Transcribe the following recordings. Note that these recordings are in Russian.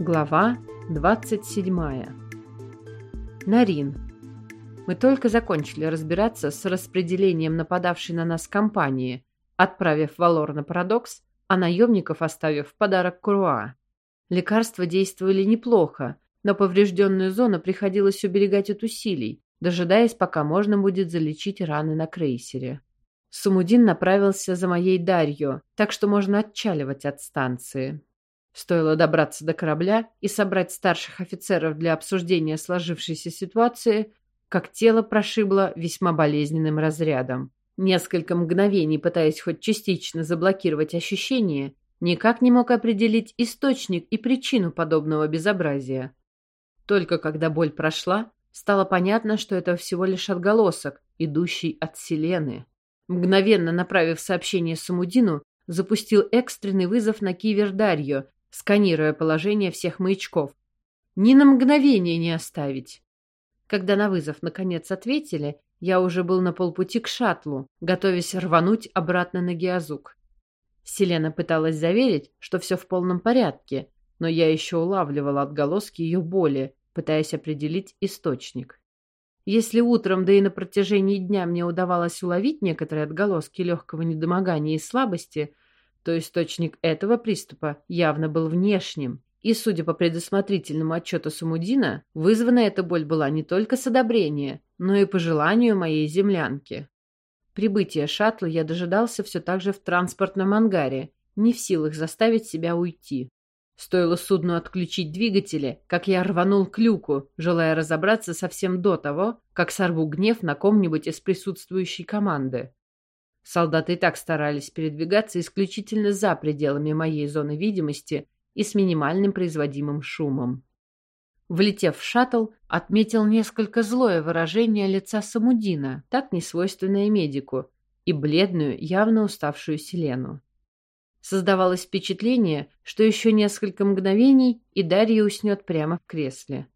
Глава 27. Нарин. Мы только закончили разбираться с распределением нападавшей на нас компании, отправив Валор на парадокс, а наемников оставив в подарок Круа. Лекарства действовали неплохо, но поврежденную зону приходилось уберегать от усилий, дожидаясь, пока можно будет залечить раны на крейсере. Сумудин направился за моей Дарью, так что можно отчаливать от станции. Стоило добраться до корабля и собрать старших офицеров для обсуждения сложившейся ситуации, как тело прошибло весьма болезненным разрядом. Несколько мгновений, пытаясь хоть частично заблокировать ощущение, никак не мог определить источник и причину подобного безобразия. Только когда боль прошла, стало понятно, что это всего лишь отголосок, идущий от Селены. Мгновенно направив сообщение Самудину, запустил экстренный вызов на кивер Дарью, сканируя положение всех маячков. Ни на мгновение не оставить. Когда на вызов наконец ответили, я уже был на полпути к шаттлу, готовясь рвануть обратно на Геозук. Селена пыталась заверить, что все в полном порядке, но я еще улавливала отголоски ее боли, пытаясь определить источник. Если утром, да и на протяжении дня мне удавалось уловить некоторые отголоски легкого недомогания и слабости, то источник этого приступа явно был внешним. И, судя по предусмотрительному отчету Самудина, вызвана эта боль была не только с одобрения, но и по желанию моей землянки. Прибытие шаттла я дожидался все так же в транспортном ангаре, не в силах заставить себя уйти. Стоило судну отключить двигатели, как я рванул к люку, желая разобраться совсем до того, как сорву гнев на ком-нибудь из присутствующей команды. Солдаты и так старались передвигаться исключительно за пределами моей зоны видимости и с минимальным производимым шумом. Влетев в шаттл, отметил несколько злое выражение лица Самудина, так несвойственное медику, и бледную, явно уставшую Селену. Создавалось впечатление, что еще несколько мгновений, и Дарья уснет прямо в кресле.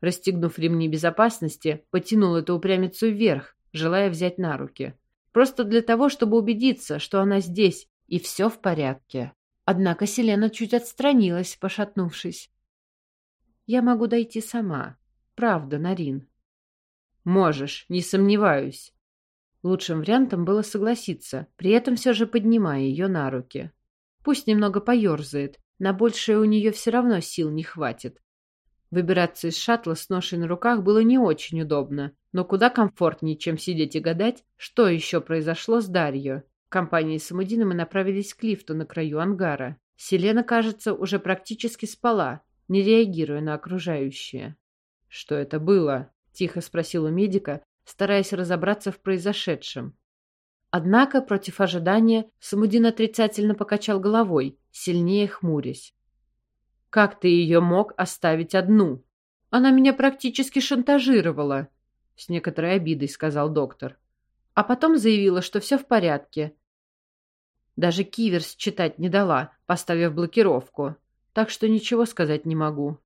Расстегнув ремни безопасности, потянул эту упрямицу вверх, желая взять на руки. Просто для того, чтобы убедиться, что она здесь, и все в порядке. Однако Селена чуть отстранилась, пошатнувшись. «Я могу дойти сама. Правда, Нарин». «Можешь, не сомневаюсь. Лучшим вариантом было согласиться, при этом все же поднимая ее на руки. Пусть немного поерзает, на большее у нее все равно сил не хватит. Выбираться из шаттла с ношей на руках было не очень удобно, но куда комфортнее, чем сидеть и гадать, что еще произошло с Дарьей. Компанией Самудина мы направились к лифту на краю ангара. Селена, кажется, уже практически спала, не реагируя на окружающее. «Что это было?» — тихо спросил у медика, стараясь разобраться в произошедшем. Однако, против ожидания, Самудин отрицательно покачал головой, сильнее хмурясь. «Как ты ее мог оставить одну? Она меня практически шантажировала», — с некоторой обидой сказал доктор. А потом заявила, что все в порядке. Даже киверс читать не дала, поставив блокировку, так что ничего сказать не могу.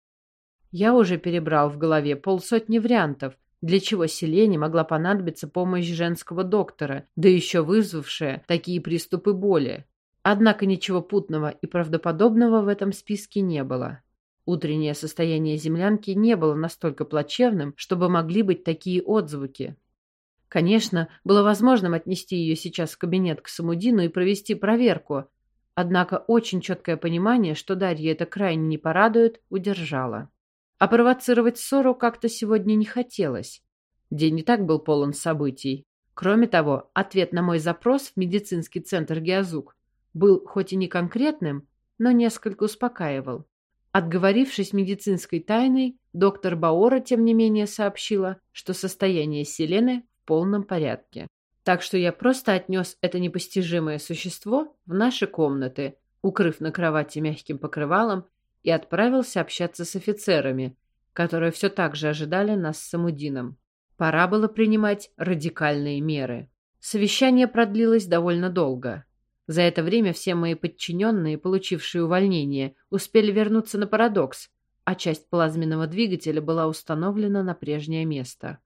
Я уже перебрал в голове полсотни вариантов, для чего Селене могла понадобиться помощь женского доктора, да еще вызвавшая такие приступы боли. Однако ничего путного и правдоподобного в этом списке не было. Утреннее состояние землянки не было настолько плачевным, чтобы могли быть такие отзвуки. Конечно, было возможным отнести ее сейчас в кабинет к Самудину и провести проверку, однако очень четкое понимание, что Дарья это крайне не порадует, удержало. А провоцировать ссору как-то сегодня не хотелось. День и так был полон событий. Кроме того, ответ на мой запрос в медицинский центр Геозук был хоть и не конкретным, но несколько успокаивал. Отговорившись медицинской тайной, доктор Баора, тем не менее, сообщила, что состояние Селены в полном порядке. Так что я просто отнес это непостижимое существо в наши комнаты, укрыв на кровати мягким покрывалом и отправился общаться с офицерами, которые все так же ожидали нас с Самудином. Пора было принимать радикальные меры. Совещание продлилось довольно долго. За это время все мои подчиненные, получившие увольнение, успели вернуться на парадокс, а часть плазменного двигателя была установлена на прежнее место.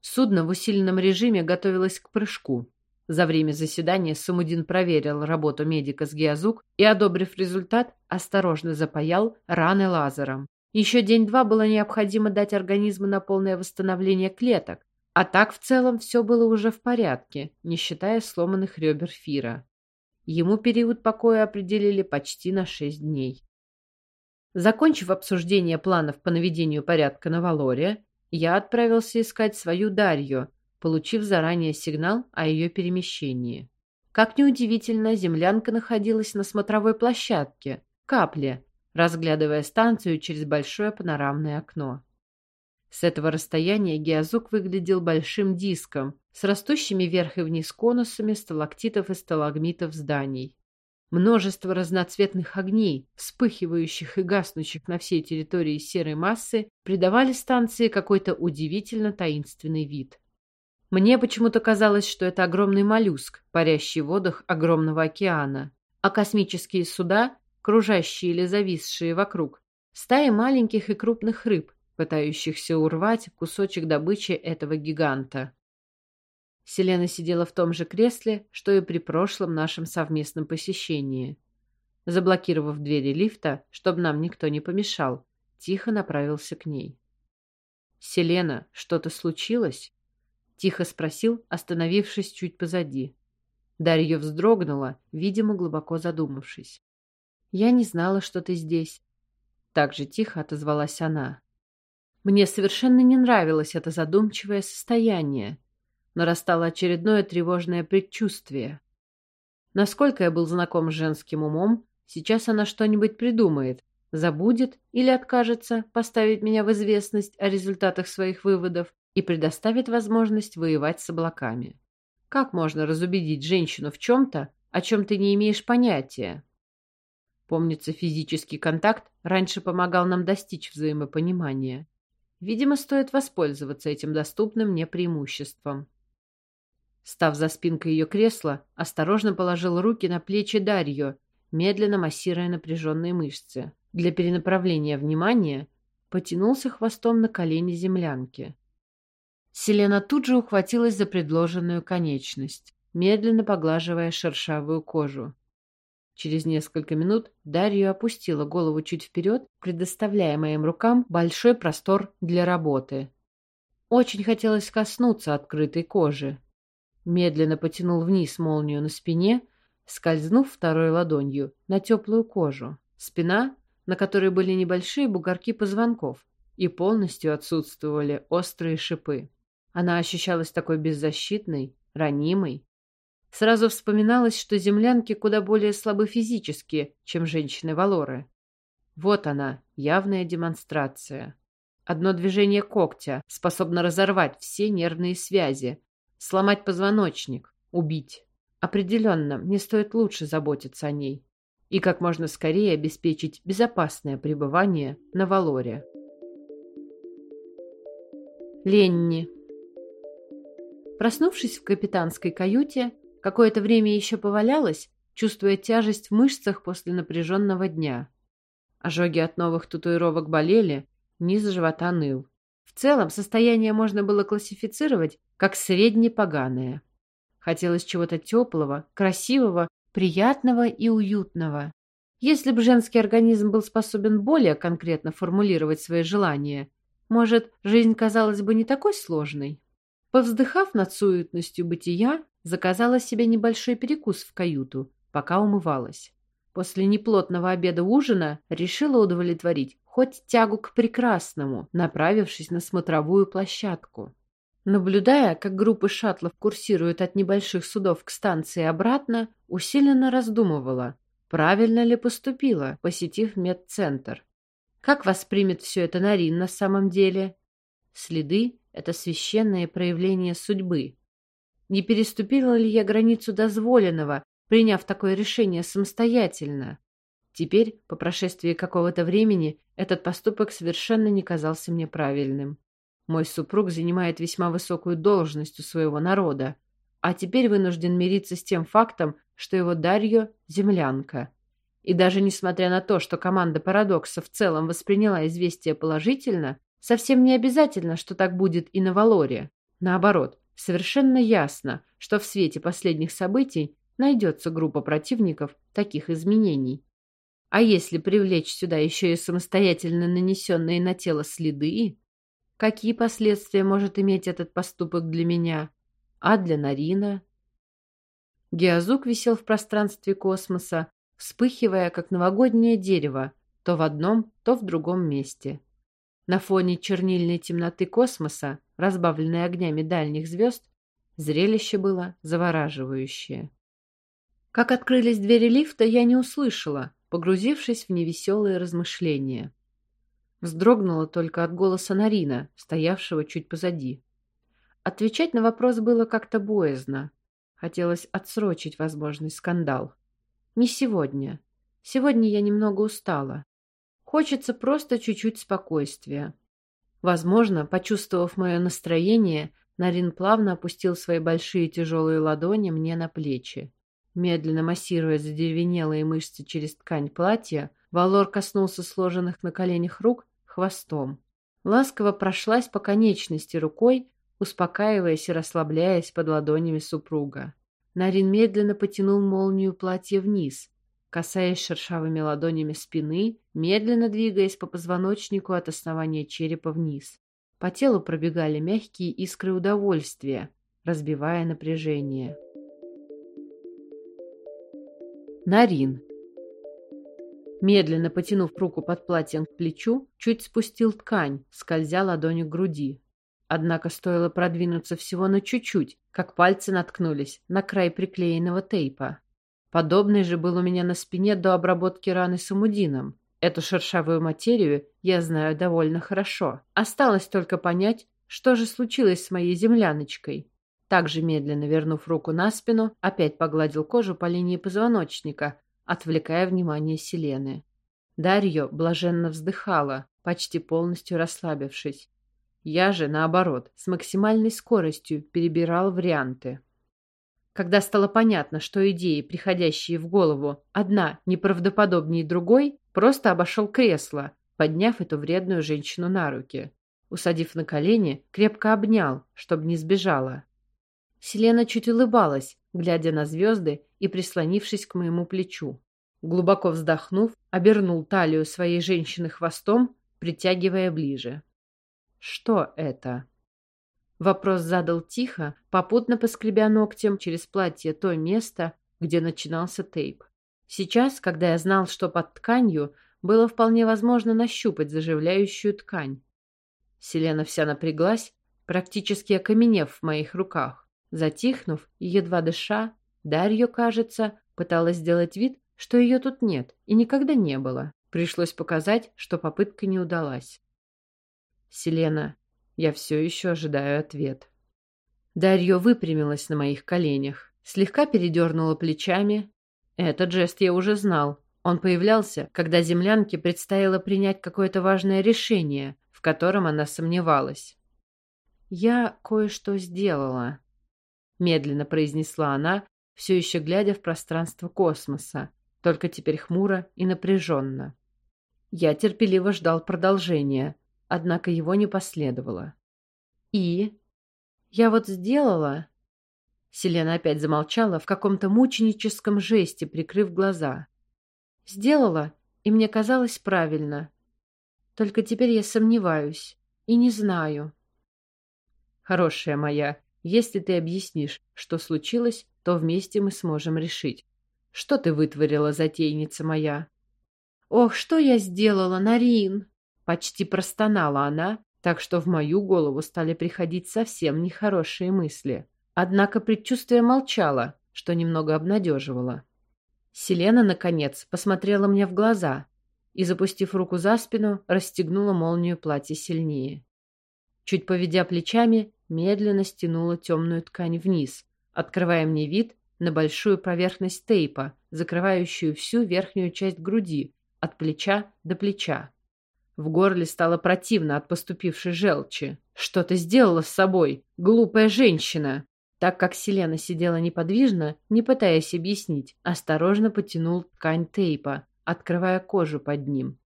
Судно в усиленном режиме готовилось к прыжку. За время заседания Самудин проверил работу медика с Геозук и, одобрив результат, осторожно запаял раны лазером. Еще день-два было необходимо дать организму на полное восстановление клеток, а так в целом все было уже в порядке, не считая сломанных ребер Фира. Ему период покоя определили почти на шесть дней. Закончив обсуждение планов по наведению порядка на Валоре, я отправился искать свою Дарью, получив заранее сигнал о ее перемещении. Как неудивительно, землянка находилась на смотровой площадке, капле, разглядывая станцию через большое панорамное окно. С этого расстояния геозук выглядел большим диском с растущими вверх и вниз конусами сталактитов и сталагмитов зданий. Множество разноцветных огней, вспыхивающих и гаснущих на всей территории серой массы, придавали станции какой-то удивительно таинственный вид. Мне почему-то казалось, что это огромный моллюск, парящий в водах огромного океана, а космические суда кружащие или зависшие вокруг, стаи маленьких и крупных рыб, пытающихся урвать кусочек добычи этого гиганта. Селена сидела в том же кресле, что и при прошлом нашем совместном посещении. Заблокировав двери лифта, чтобы нам никто не помешал, тихо направился к ней. «Селена, что-то случилось?» — тихо спросил, остановившись чуть позади. Дарья вздрогнула, видимо, глубоко задумавшись. «Я не знала, что ты здесь». Так же тихо отозвалась она. Мне совершенно не нравилось это задумчивое состояние. Нарастало очередное тревожное предчувствие. Насколько я был знаком с женским умом, сейчас она что-нибудь придумает, забудет или откажется поставить меня в известность о результатах своих выводов и предоставит возможность воевать с облаками. Как можно разубедить женщину в чем-то, о чем ты не имеешь понятия? Помнится, физический контакт раньше помогал нам достичь взаимопонимания. Видимо, стоит воспользоваться этим доступным мне преимуществом. Став за спинкой ее кресла, осторожно положил руки на плечи Дарью, медленно массируя напряженные мышцы. Для перенаправления внимания потянулся хвостом на колени землянки. Селена тут же ухватилась за предложенную конечность, медленно поглаживая шершавую кожу. Через несколько минут Дарья опустила голову чуть вперед, предоставляя моим рукам большой простор для работы. Очень хотелось коснуться открытой кожи. Медленно потянул вниз молнию на спине, скользнув второй ладонью на теплую кожу. Спина, на которой были небольшие бугорки позвонков, и полностью отсутствовали острые шипы. Она ощущалась такой беззащитной, ранимой, Сразу вспоминалось, что землянки куда более слабы физически, чем женщины Валоры. Вот она, явная демонстрация. Одно движение когтя способно разорвать все нервные связи, сломать позвоночник, убить. Определенно, мне стоит лучше заботиться о ней и как можно скорее обеспечить безопасное пребывание на Валоре. Ленни. Проснувшись в капитанской каюте, Какое-то время еще повалялась, чувствуя тяжесть в мышцах после напряженного дня. Ожоги от новых татуировок болели, низ живота ныл. В целом, состояние можно было классифицировать как среднепоганое. Хотелось чего-то теплого, красивого, приятного и уютного. Если бы женский организм был способен более конкретно формулировать свои желания, может, жизнь казалась бы не такой сложной? Повздыхав над суетностью бытия, Заказала себе небольшой перекус в каюту, пока умывалась. После неплотного обеда-ужина решила удовлетворить хоть тягу к прекрасному, направившись на смотровую площадку. Наблюдая, как группы шаттлов курсируют от небольших судов к станции обратно, усиленно раздумывала, правильно ли поступила, посетив медцентр. Как воспримет все это Нарин на самом деле? Следы — это священное проявление судьбы, не переступила ли я границу дозволенного, приняв такое решение самостоятельно? Теперь, по прошествии какого-то времени, этот поступок совершенно не казался мне правильным. Мой супруг занимает весьма высокую должность у своего народа, а теперь вынужден мириться с тем фактом, что его Дарьё — землянка. И даже несмотря на то, что команда «Парадокса» в целом восприняла известие положительно, совсем не обязательно, что так будет и на Валоре. Наоборот, совершенно ясно, что в свете последних событий найдется группа противников таких изменений. А если привлечь сюда еще и самостоятельно нанесенные на тело следы, какие последствия может иметь этот поступок для меня, а для Нарина? Геозук висел в пространстве космоса, вспыхивая, как новогоднее дерево, то в одном, то в другом месте. На фоне чернильной темноты космоса, разбавленной огнями дальних звезд, зрелище было завораживающее. Как открылись двери лифта, я не услышала, погрузившись в невеселые размышления. Вздрогнула только от голоса Нарина, стоявшего чуть позади. Отвечать на вопрос было как-то боязно. Хотелось отсрочить возможный скандал. Не сегодня. Сегодня я немного устала. Хочется просто чуть-чуть спокойствия. Возможно, почувствовав мое настроение, Нарин плавно опустил свои большие тяжелые ладони мне на плечи. Медленно массируя задеревенелые мышцы через ткань платья, Валор коснулся сложенных на коленях рук хвостом. Ласково прошлась по конечности рукой, успокаиваясь и расслабляясь под ладонями супруга. Нарин медленно потянул молнию платья вниз, касаясь шершавыми ладонями спины, медленно двигаясь по позвоночнику от основания черепа вниз. По телу пробегали мягкие искры удовольствия, разбивая напряжение. Нарин. Медленно потянув руку под платьем к плечу, чуть спустил ткань, скользя ладонью к груди. Однако стоило продвинуться всего на чуть-чуть, как пальцы наткнулись на край приклеенного тейпа. Подобный же был у меня на спине до обработки раны самудином. Эту шершавую материю я знаю довольно хорошо. Осталось только понять, что же случилось с моей земляночкой. Также медленно вернув руку на спину, опять погладил кожу по линии позвоночника, отвлекая внимание Селены. Дарья блаженно вздыхала, почти полностью расслабившись. Я же, наоборот, с максимальной скоростью перебирал варианты. Когда стало понятно, что идеи, приходящие в голову, одна неправдоподобнее другой, просто обошел кресло, подняв эту вредную женщину на руки. Усадив на колени, крепко обнял, чтобы не сбежала. Селена чуть улыбалась, глядя на звезды и прислонившись к моему плечу. Глубоко вздохнув, обернул талию своей женщины хвостом, притягивая ближе. «Что это?» Вопрос задал тихо, попутно поскребя ногтем через платье то место, где начинался тейп. Сейчас, когда я знал, что под тканью, было вполне возможно нащупать заживляющую ткань. Селена вся напряглась, практически окаменев в моих руках. Затихнув и едва дыша, Дарья, кажется, пыталась сделать вид, что ее тут нет и никогда не было. Пришлось показать, что попытка не удалась. «Селена, я все еще ожидаю ответ». Дарья выпрямилась на моих коленях, слегка передернула плечами. Этот жест я уже знал. Он появлялся, когда землянке предстояло принять какое-то важное решение, в котором она сомневалась. «Я кое-что сделала», медленно произнесла она, все еще глядя в пространство космоса, только теперь хмуро и напряженно. Я терпеливо ждал продолжения, однако его не последовало. «И? Я вот сделала...» Селена опять замолчала в каком-то мученическом жесте, прикрыв глаза. «Сделала, и мне казалось правильно. Только теперь я сомневаюсь и не знаю». «Хорошая моя, если ты объяснишь, что случилось, то вместе мы сможем решить. Что ты вытворила, затейница моя?» «Ох, что я сделала, Нарин!» Почти простонала она, так что в мою голову стали приходить совсем нехорошие мысли. Однако предчувствие молчало, что немного обнадеживало. Селена, наконец, посмотрела мне в глаза и, запустив руку за спину, расстегнула молнию платья сильнее. Чуть поведя плечами, медленно стянула темную ткань вниз, открывая мне вид на большую поверхность тейпа, закрывающую всю верхнюю часть груди, от плеча до плеча. В горле стало противно от поступившей желчи. «Что ты сделала с собой, глупая женщина?» Так как Селена сидела неподвижно, не пытаясь объяснить, осторожно потянул ткань тейпа, открывая кожу под ним.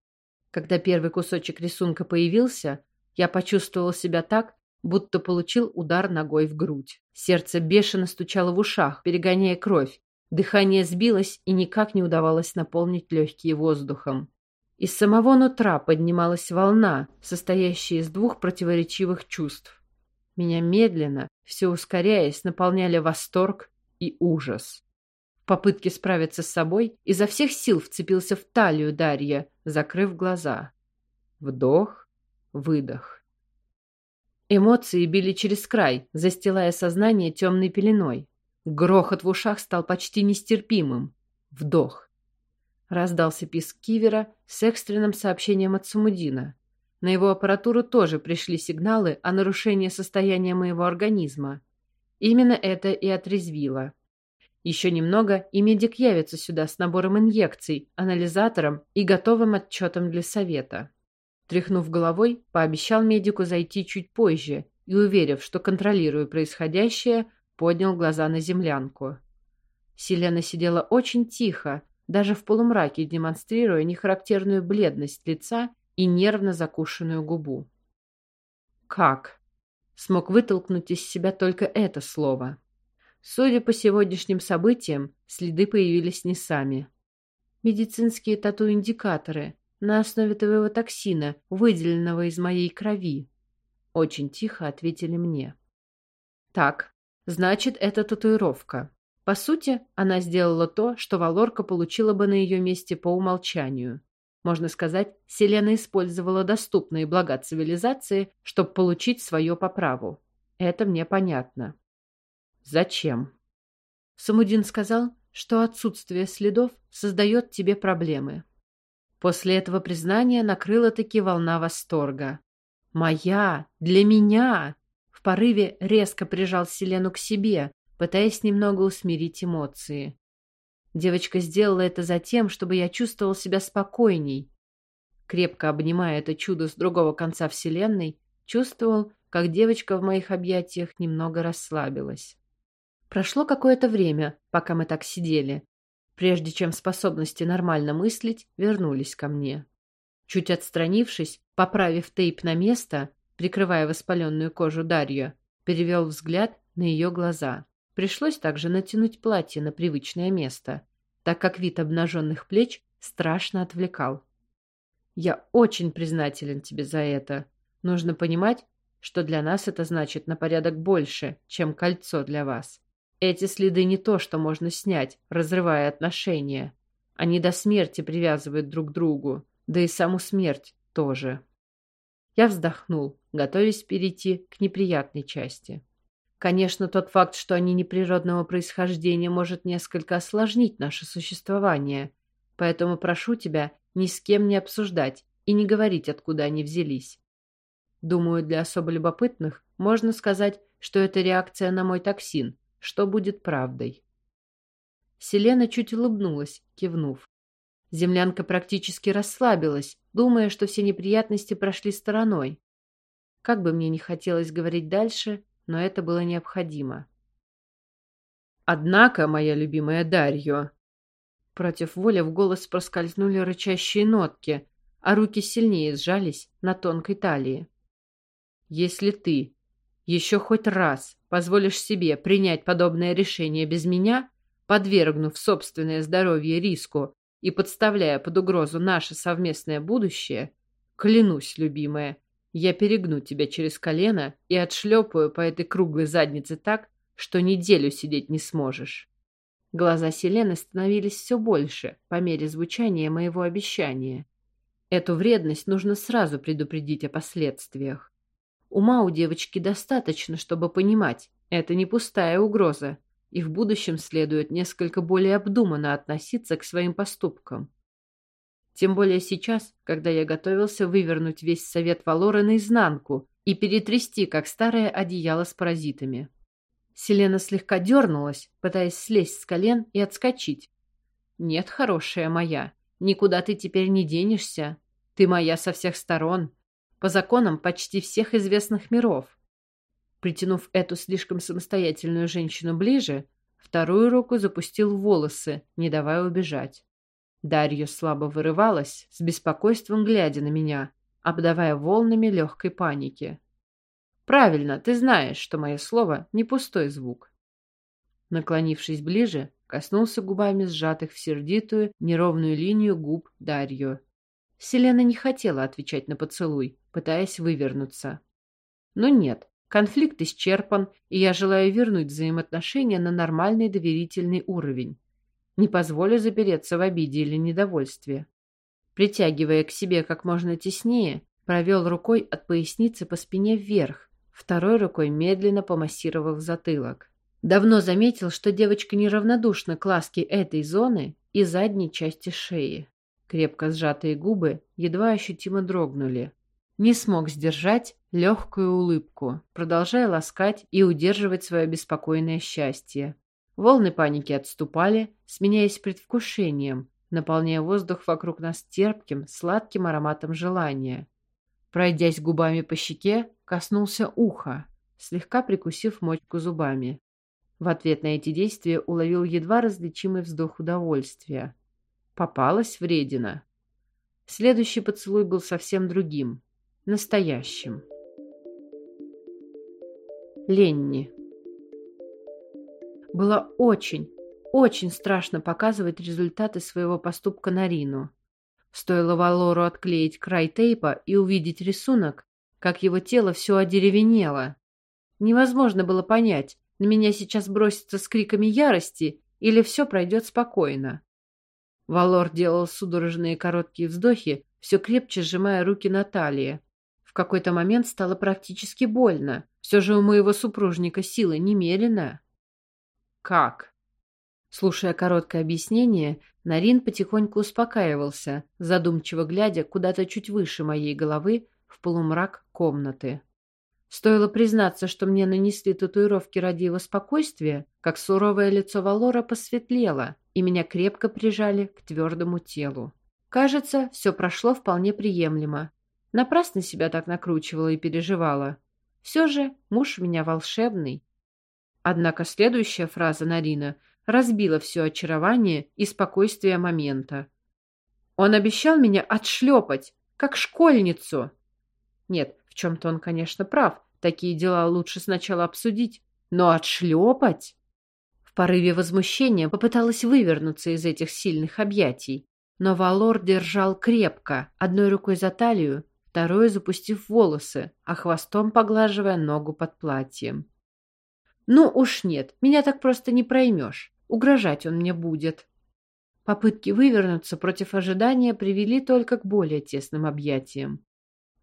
Когда первый кусочек рисунка появился, я почувствовал себя так, будто получил удар ногой в грудь. Сердце бешено стучало в ушах, перегоняя кровь. Дыхание сбилось и никак не удавалось наполнить легкие воздухом. Из самого нутра поднималась волна, состоящая из двух противоречивых чувств. Меня медленно, все ускоряясь, наполняли восторг и ужас. В попытке справиться с собой изо всех сил вцепился в талию Дарья, закрыв глаза. Вдох, выдох. Эмоции били через край, застилая сознание темной пеленой. Грохот в ушах стал почти нестерпимым. Вдох. Раздался писк кивера с экстренным сообщением от Сумудина. На его аппаратуру тоже пришли сигналы о нарушении состояния моего организма. Именно это и отрезвило. Еще немного, и медик явится сюда с набором инъекций, анализатором и готовым отчетом для совета. Тряхнув головой, пообещал медику зайти чуть позже и, уверив, что контролирую происходящее, поднял глаза на землянку. Селена сидела очень тихо, даже в полумраке демонстрируя нехарактерную бледность лица и нервно закушенную губу. «Как?» Смог вытолкнуть из себя только это слово. Судя по сегодняшним событиям, следы появились не сами. Медицинские тату-индикаторы на основе твоего токсина, выделенного из моей крови. Очень тихо ответили мне. Так, значит, это татуировка. По сути, она сделала то, что Валорка получила бы на ее месте по умолчанию. Можно сказать, Селена использовала доступные блага цивилизации, чтобы получить свое по праву. Это мне понятно. Зачем? Самудин сказал, что отсутствие следов создает тебе проблемы. После этого признания накрыла таки волна восторга. «Моя! Для меня!» В порыве резко прижал Селену к себе, пытаясь немного усмирить эмоции. Девочка сделала это за тем, чтобы я чувствовал себя спокойней. Крепко обнимая это чудо с другого конца Вселенной, чувствовал, как девочка в моих объятиях немного расслабилась. Прошло какое-то время, пока мы так сидели, прежде чем способности нормально мыслить вернулись ко мне. Чуть отстранившись, поправив тейп на место, прикрывая воспаленную кожу Дарью, перевел взгляд на ее глаза. Пришлось также натянуть платье на привычное место, так как вид обнаженных плеч страшно отвлекал. «Я очень признателен тебе за это. Нужно понимать, что для нас это значит на порядок больше, чем кольцо для вас. Эти следы не то, что можно снять, разрывая отношения. Они до смерти привязывают друг к другу, да и саму смерть тоже». Я вздохнул, готовясь перейти к неприятной части. Конечно, тот факт, что они неприродного происхождения, может несколько осложнить наше существование. Поэтому прошу тебя ни с кем не обсуждать и не говорить, откуда они взялись. Думаю, для особо любопытных можно сказать, что это реакция на мой токсин, что будет правдой. Селена чуть улыбнулась, кивнув. Землянка практически расслабилась, думая, что все неприятности прошли стороной. Как бы мне ни хотелось говорить дальше, но это было необходимо. «Однако, моя любимая Дарьё...» Против воли в голос проскользнули рычащие нотки, а руки сильнее сжались на тонкой талии. «Если ты еще хоть раз позволишь себе принять подобное решение без меня, подвергнув собственное здоровье риску и подставляя под угрозу наше совместное будущее, клянусь, любимая, я перегну тебя через колено и отшлепаю по этой круглой заднице так, что неделю сидеть не сможешь. Глаза Селены становились все больше по мере звучания моего обещания. Эту вредность нужно сразу предупредить о последствиях. Ума у девочки достаточно, чтобы понимать, это не пустая угроза, и в будущем следует несколько более обдуманно относиться к своим поступкам. Тем более сейчас, когда я готовился вывернуть весь совет Валора наизнанку и перетрясти, как старое одеяло с паразитами. Селена слегка дернулась, пытаясь слезть с колен и отскочить. «Нет, хорошая моя, никуда ты теперь не денешься. Ты моя со всех сторон, по законам почти всех известных миров». Притянув эту слишком самостоятельную женщину ближе, вторую руку запустил в волосы, не давая убежать. Дарья слабо вырывалась, с беспокойством глядя на меня, обдавая волнами легкой паники. Правильно, ты знаешь, что мое слово не пустой звук. Наклонившись ближе, коснулся губами сжатых в сердитую, неровную линию губ Дарью. Селена не хотела отвечать на поцелуй, пытаясь вывернуться. Но нет, конфликт исчерпан, и я желаю вернуть взаимоотношения на нормальный доверительный уровень. Не позволю запереться в обиде или недовольстве. Притягивая к себе как можно теснее, провел рукой от поясницы по спине вверх, второй рукой медленно помассировав затылок. Давно заметил, что девочка неравнодушна к ласке этой зоны и задней части шеи. Крепко сжатые губы едва ощутимо дрогнули. Не смог сдержать легкую улыбку, продолжая ласкать и удерживать свое беспокойное счастье. Волны паники отступали, сменяясь предвкушением, наполняя воздух вокруг нас терпким, сладким ароматом желания. Пройдясь губами по щеке, коснулся уха, слегка прикусив мочку зубами. В ответ на эти действия уловил едва различимый вздох удовольствия. Попалась вредина. Следующий поцелуй был совсем другим, настоящим. Ленни. Было очень, очень страшно показывать результаты своего поступка Нарину. Стоило Валору отклеить край тейпа и увидеть рисунок, как его тело все одеревенело. Невозможно было понять, на меня сейчас бросится с криками ярости или все пройдет спокойно. Валор делал судорожные короткие вздохи, все крепче сжимая руки на талии. В какой-то момент стало практически больно. Все же у моего супружника силы немерено. «Как?» Слушая короткое объяснение, Нарин потихоньку успокаивался, задумчиво глядя куда-то чуть выше моей головы в полумрак комнаты. Стоило признаться, что мне нанесли татуировки ради его спокойствия, как суровое лицо Валора посветлело, и меня крепко прижали к твердому телу. Кажется, все прошло вполне приемлемо. Напрасно себя так накручивала и переживала. Все же муж у меня волшебный. Однако следующая фраза Нарина разбила все очарование и спокойствие момента. Он обещал меня отшлепать, как школьницу. Нет, чем-то он, конечно, прав. Такие дела лучше сначала обсудить. Но отшлепать? В порыве возмущения попыталась вывернуться из этих сильных объятий. Но Валор держал крепко, одной рукой за талию, второй запустив волосы, а хвостом поглаживая ногу под платьем. «Ну уж нет, меня так просто не проймешь. Угрожать он мне будет. Попытки вывернуться против ожидания привели только к более тесным объятиям.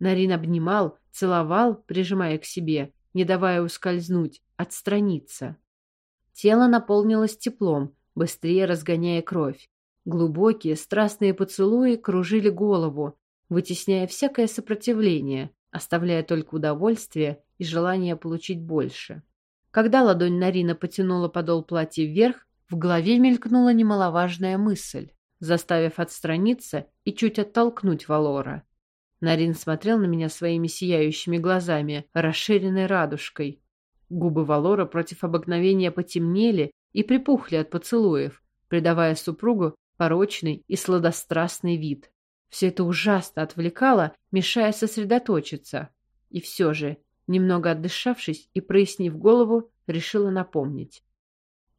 Нарин обнимал, целовал, прижимая к себе, не давая ускользнуть, отстраниться. Тело наполнилось теплом, быстрее разгоняя кровь. Глубокие, страстные поцелуи кружили голову, вытесняя всякое сопротивление, оставляя только удовольствие и желание получить больше. Когда ладонь Нарина потянула подол платья вверх, в голове мелькнула немаловажная мысль, заставив отстраниться и чуть оттолкнуть Валора. Нарин смотрел на меня своими сияющими глазами, расширенной радужкой. Губы Валора против обыкновения потемнели и припухли от поцелуев, придавая супругу порочный и сладострастный вид. Все это ужасно отвлекало, мешая сосредоточиться. И все же, немного отдышавшись и прояснив голову, решила напомнить.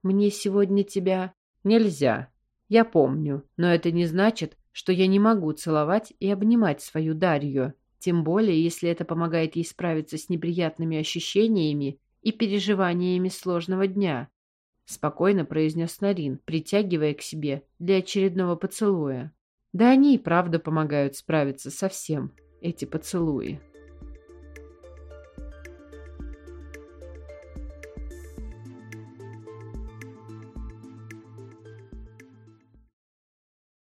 Мне сегодня тебя нельзя. Я помню, но это не значит, что я не могу целовать и обнимать свою Дарью, тем более, если это помогает ей справиться с неприятными ощущениями и переживаниями сложного дня. Спокойно произнес Нарин, притягивая к себе для очередного поцелуя. Да они и правда помогают справиться со всем, эти поцелуи.